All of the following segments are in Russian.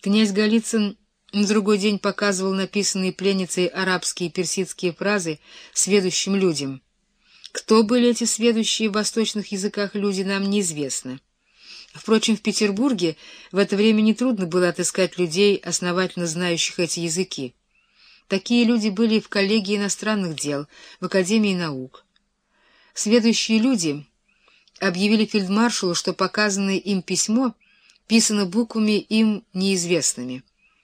Князь Голицын на другой день показывал написанные пленницей арабские и персидские фразы сведущим людям. Кто были эти сведущие в восточных языках люди, нам неизвестно. Впрочем, в Петербурге в это время нетрудно было отыскать людей, основательно знающих эти языки. Такие люди были в коллегии иностранных дел, в Академии наук. Следующие люди объявили фельдмаршалу, что показанное им письмо писано буквами им неизвестными,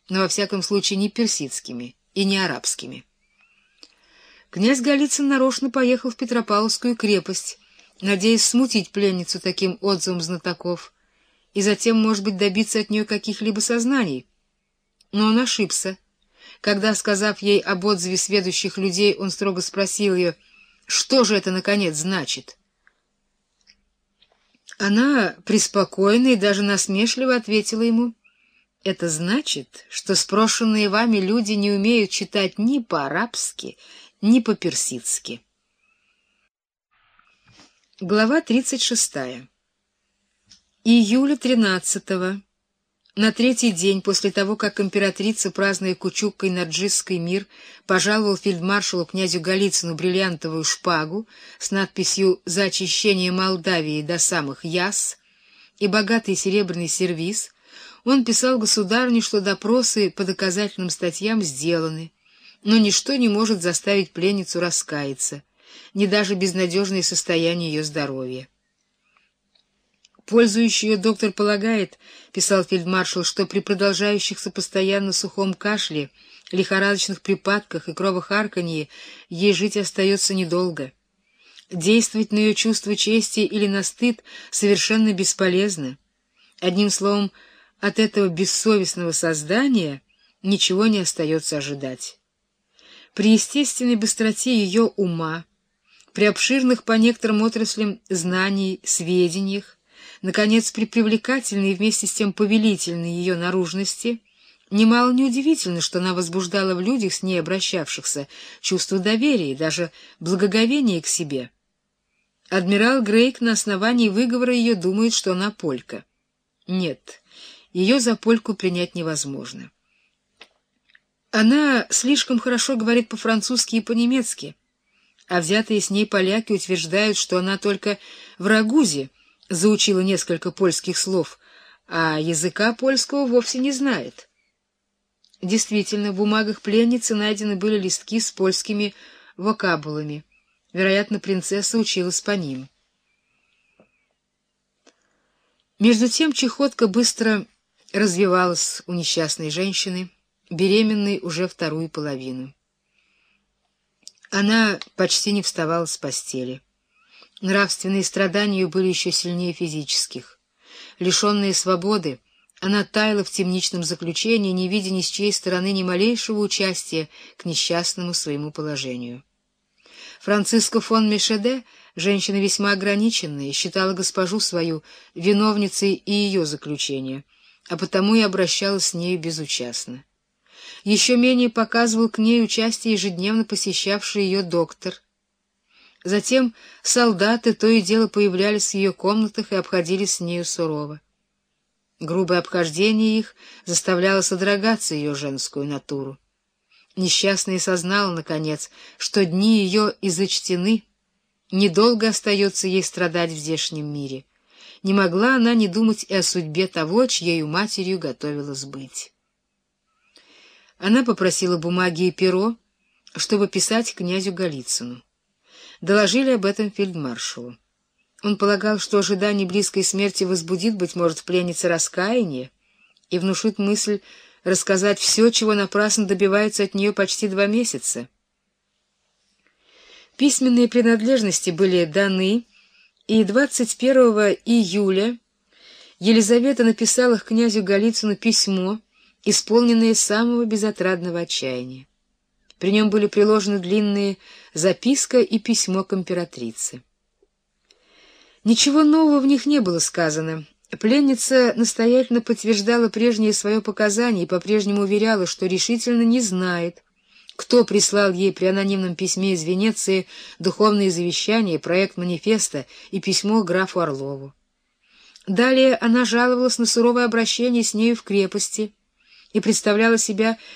но во всяком случае не персидскими и не арабскими. Князь Голицын нарочно поехал в Петропавловскую крепость, надеясь смутить пленницу таким отзывом знатоков и затем, может быть, добиться от нее каких-либо сознаний. Но он ошибся. Когда, сказав ей об отзыве сведущих людей, он строго спросил ее, что же это, наконец, значит? Она преспокойно и даже насмешливо ответила ему, «Это значит, что спрошенные вами люди не умеют читать ни по-арабски, ни по-персидски». Глава тридцать шестая. Июля тринадцатого. На третий день после того, как императрица, празднуя Кучуккой Наджисской мир, пожаловал фельдмаршалу князю Голицыну бриллиантовую шпагу с надписью «За очищение Молдавии до самых яс» и богатый серебряный сервиз, он писал государыне, что допросы по доказательным статьям сделаны, но ничто не может заставить пленницу раскаяться, ни даже безнадежное состояние ее здоровья. Пользующий ее доктор полагает, — писал фельдмаршал, — что при продолжающихся постоянно сухом кашле, лихорадочных припадках и кровохарканье ей жить остается недолго. Действовать на ее чувство чести или на стыд совершенно бесполезно. Одним словом, от этого бессовестного создания ничего не остается ожидать. При естественной быстроте ее ума, при обширных по некоторым отраслям знаний, сведениях, Наконец, при привлекательной и вместе с тем повелительной ее наружности, немало неудивительно, что она возбуждала в людях, с ней обращавшихся, чувство доверия и даже благоговения к себе. Адмирал Грейк на основании выговора ее думает, что она полька. Нет, ее за польку принять невозможно. Она слишком хорошо говорит по-французски и по-немецки, а взятые с ней поляки утверждают, что она только в Рагузе заучила несколько польских слов, а языка польского вовсе не знает. Действительно, в бумагах пленницы найдены были листки с польскими вокабулами. Вероятно, принцесса училась по ним. Между тем чехотка быстро развивалась у несчастной женщины, беременной уже вторую половину. Она почти не вставала с постели. Нравственные страдания ее были еще сильнее физических. Лишенная свободы, она таяла в темничном заключении, не видя ни с чьей стороны ни малейшего участия к несчастному своему положению. Франциско фон Мешеде, женщина весьма ограниченная, считала госпожу свою виновницей и ее заключения, а потому и обращалась с нею безучастно. Еще менее показывал к ней участие ежедневно посещавший ее доктор — Затем солдаты то и дело появлялись в ее комнатах и обходились с нею сурово. Грубое обхождение их заставляло содрогаться ее женскую натуру. Несчастная сознала, наконец, что дни ее изочтены, недолго остается ей страдать в здешнем мире. Не могла она не думать и о судьбе того, чьей матерью готовилась быть. Она попросила бумаги и перо, чтобы писать князю Голицыну доложили об этом фельдмаршалу. Он полагал, что ожидание близкой смерти возбудит, быть может, в пленнице раскаяние и внушит мысль рассказать все, чего напрасно добивается от нее почти два месяца. Письменные принадлежности были даны, и 21 июля Елизавета написала к князю Голицыну письмо, исполненное самого безотрадного отчаяния. При нем были приложены длинные записка и письмо к императрице. Ничего нового в них не было сказано. Пленница настоятельно подтверждала прежнее свое показание и по-прежнему уверяла, что решительно не знает, кто прислал ей при анонимном письме из Венеции духовные завещания, проект манифеста и письмо графу Орлову. Далее она жаловалась на суровое обращение с нею в крепости, и представляла себя